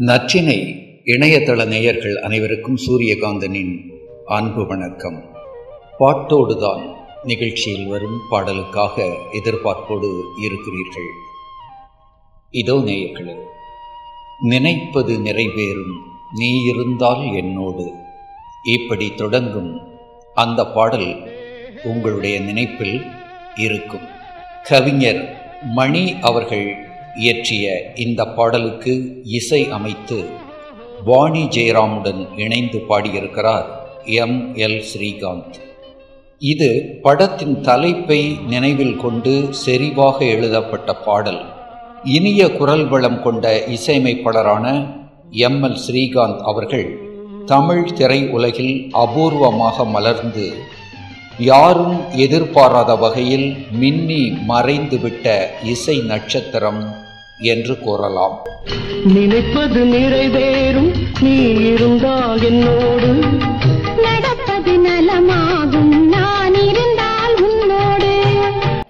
நச்சினை இணையதள நேயர்கள் அனைவருக்கும் சூரியகாந்தனின் அன்பு வணக்கம். பாட்டோடுதான் நிகழ்ச்சியில் வரும் பாடலுக்காக எதிர்பார்ப்போடு இருக்கிறீர்கள். இதோ நேயர்களே நினைப்பது நிறைவேறும் நீ இருந்தால் என்னோடு. இப்படி தொடங்கும் அந்த பாடல் உங்களுடைய நினைப்பில் இருக்கும். கவிஞர் மணி அவர்கள் இயற்றிய இந்த பாடலுக்கு இசை அமைத்து வாணி ஜெயராமுடன் இணைந்து பாடியிருக்கிறார் எம். எல். ஸ்ரீகாந்த். இது படத்தின் தலைப்பை நினைவில் கொண்டு செறிவாக எழுதப்பட்ட பாடல். இனிய குரல் வளம் கொண்ட இசையமைப்பாளரான எம். எல். ஸ்ரீகாந்த் அவர்கள் தமிழ் திரை உலகில் அபூர்வமாக மலர்ந்து யாரும் எதிர்பாராத வகையில் மின்னி மறைந்துவிட்ட இசை நட்சத்திரம் என்று கூறலாம். நினைப்பது நிறைவேறும் நீ இருந்தால் என்னோடு. நடப்பது நலமாகும்.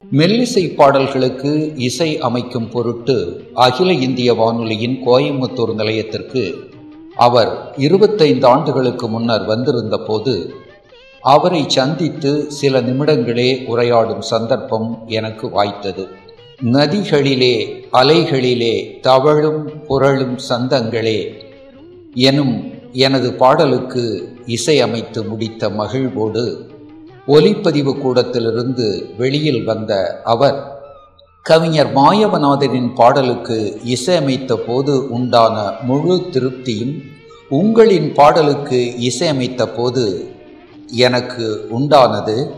மெல்லிசை பாடல்களுக்கு இசை அமைக்கும் பொருட்டு அகில இந்திய வானொலியின் கோயம்புத்தூர் நிலையத்திற்கு அவர் இருபத்தைந்து ஆண்டுகளுக்கு முன்னர் வந்திருந்த போது அவரை சந்தித்து சில நிமிடங்களே உரையாடும் சந்தர்ப்பம் எனக்கு வாய்த்தது. நதிகளிலே அலைகளிலே தவழும் புரளும் சந்தங்களே எனும் எனது பாடலுக்கு இசையமைத்து முடித்த மகிழ்வோடு ஒலிப்பதிவு கூடத்திலிருந்து வெளியில் வந்த அவர் கவிஞர் மாயவநாதனின் பாடலுக்கு இசையமைத்த போது உண்டான முழு திருப்தியும் உங்களின் பாடலுக்கு இசையமைத்த போது எனக்கு உண்டானது.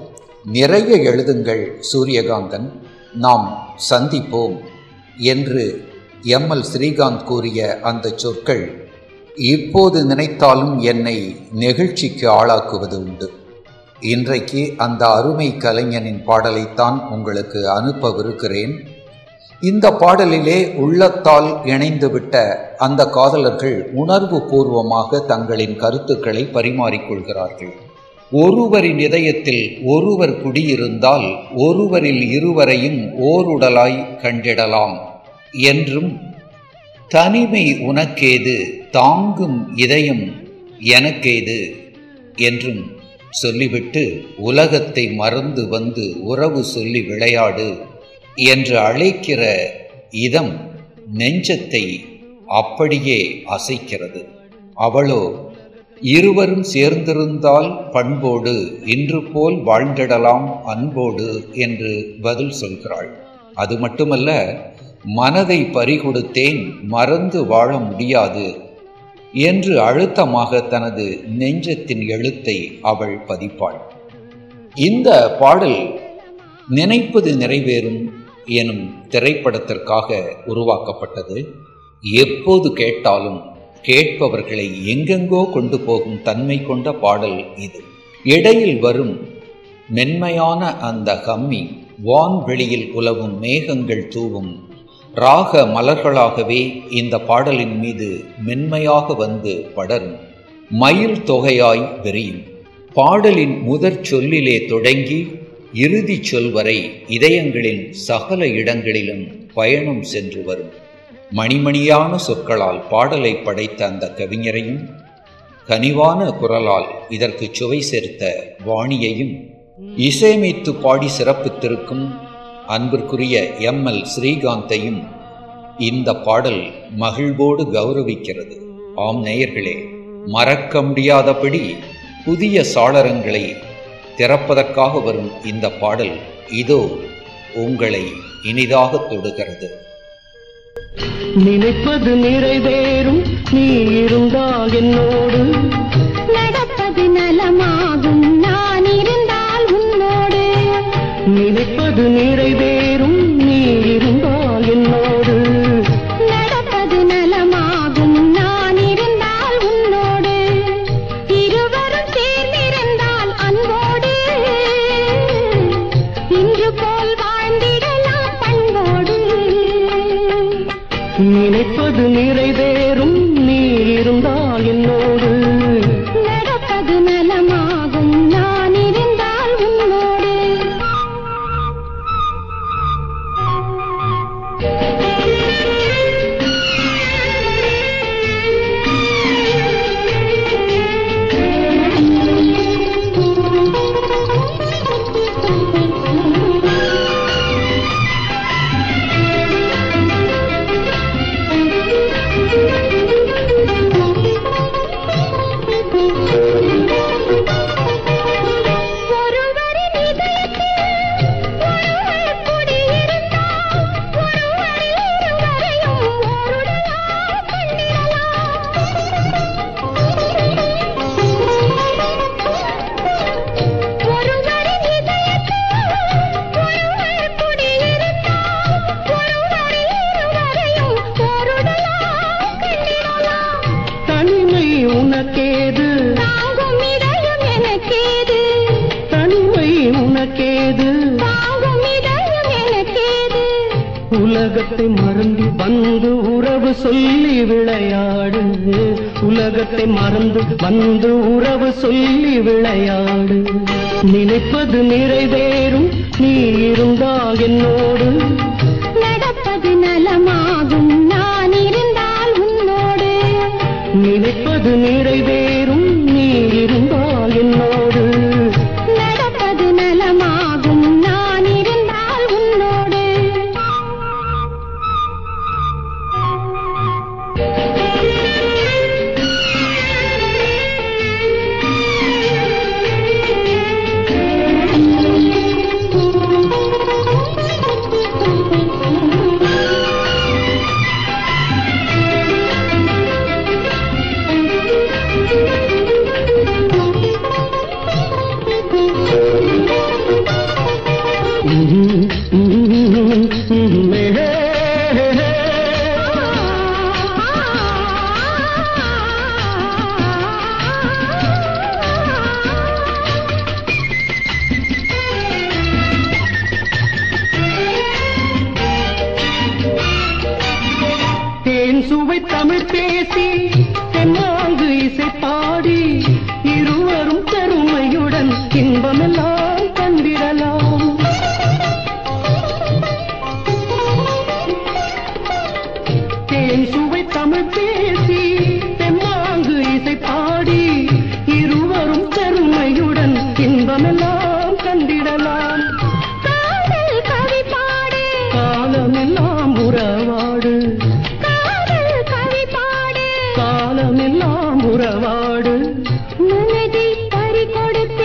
நிறைய எழுதுங்கள் சூரியகாந்தன். நாம் சந்திப்போம் என்று எம். எல். ஸ்ரீகாந்த் கூறிய அந்த சொற்கள் இப்போது நினைத்தாலும் என்னை நெகிழ்ச்சிக்கு ஆளாக்குவது உண்டு. இன்றைக்கு அந்த அருமை கலைஞனின் பாடலைத்தான் உங்களுக்கு அனுப்பவிருக்கிறேன். இந்த பாடலிலே உள்ளத்தால் இணைந்துவிட்ட அந்த காதலர்கள் உணர்வு பூர்வமாக தங்களின் கருத்துக்களை பரிமாறிக்கொள்கிறார்கள். ஒருவரின் இதயத்தில் ஒருவர் குடியிருந்தால் ஒருவரில் இருவரையும் ஓருடலாய் கண்டிடலாம். என்றும் தனிமை உனக்கேது தாங்கும் இதயம் எனக்கேது? என்றும் சொல்லிவிட்டு உலகத்தை மறந்து வந்து உறவு சொல்லி விளையாடு என்று அழைக்கிற இதம் நெஞ்சத்தை அப்படியே அசைக்கிறது. அவளோ இருவரும் சேர்ந்திருந்தால் பண்போடு இன்று போல் வாழ்ந்திடலாம் அன்போடு என்று பதில் சொல்கிறாள். அது மட்டுமல்ல மனதை பறிகொடுத்தேன் மறந்து வாழ முடியாது. என்று அழுத்தமாக தனது நெஞ்சத்தின் எழுத்தை அவள் பதிப்பாள். இந்த பாடல் நினைப்பது நிறைவேறும் எனும் திரைப்படத்திற்காக உருவாக்கப்பட்டது. எப்போது கேட்டாலும் கேட்பவர்களை எங்கெங்கோ கொண்டு போகும் தன்மை கொண்ட பாடல் இது. இடையில் வரும் மென்மையான அந்த கம்மி வான்வெளியில் உலவும் மேகங்கள் தூவும் ராக மலர்களாகவே இந்த பாடலின் மீது மென்மையாக வந்து படரும் மயில் தொகையாய் விரியும். பாடலின் முதற் சொல்லிலே தொடங்கி இறுதி சொல் வரை இதயங்களின் சகல இடங்களிலும் பயணம் சென்று வரும். மணிமணியான சொற்களால் பாடலை படைத்த அந்த கவிஞரையும் கனிவான குரலால் இதற்கு சுவை சேர்த்த வாணியையும் இசையமைத்து பாடி சிறப்பித்திருக்கும் அன்பிற்குரிய எம் எல் ஸ்ரீகாந்தையும் இந்த பாடல் மகிழ்வோடு கௌரவிக்கிறது. ஆம் நேயர்களே மறக்க முடியாதபடி புதிய சாளரங்களை திறப்பதற்காக வரும் இந்த பாடல் இதோ உங்களை இனிதாக தொடுகிறது. நினைப்பது நிறைவேறும் நீ இருந்தால் என்னோடு. நடப்பது நலமாகும். நினைப்பது நிறைவேறும். நீ இருந்தால் என்னோடு உனக்கேது? தாங்கும் இதயம் எனக்கேது? தனிமை உனக்கேது? தாங்கும் இதயம் எனக்கேது? உலகத்தை மறந்து வந்து உறவு சொல்லி விளையாடு. உலகத்தை மறந்து வந்து உறவு சொல்லி விளையாடு. நினைப்பது நிறைவேறும் நீ இருந்தால் என்னோடு. நடப்பது நலமாகும் நான் நினைப்பது நிறைவேறும் நீ இருந்தால் என்னோடு தேன் சுவை தமிழ் பேசி தென்னாங்கு இசை பாடி இருவரும் பெருமையுடன் இன்பமெல்லாம் பேசி தென்னாங்கு இசை பாடி இருவரும் பெருமையுடன் இன்பமெல்லாம் கண்டிடலாம். காலமெல்லாம் உறவாடு. காலமெல்லாம் உறவாடு. மனதை பறி கொடுத்தேன்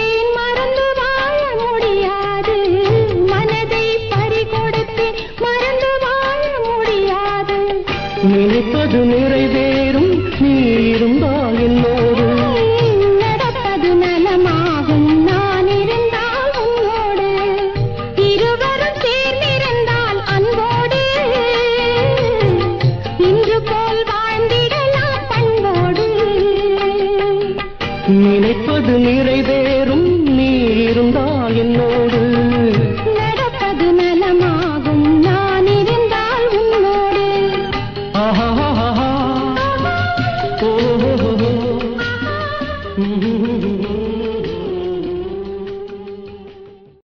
நினைப்பது நிறைவேறும் நீ இருந்தால் என்னோடு. நடப்பது நலமாகும் நான் இருந்தால் உன்னோடு. இருவரும் சேர்ந்திருந்தால் அன்போடு. இன்று போல் வாழ்ந்திடலாம் பண்போடு. நினைப்பது நிறைவேறும் நீ இருந்தால் என்னோடு.